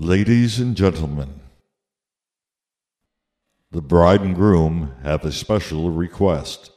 Ladies and gentlemen, the bride and groom have a special request.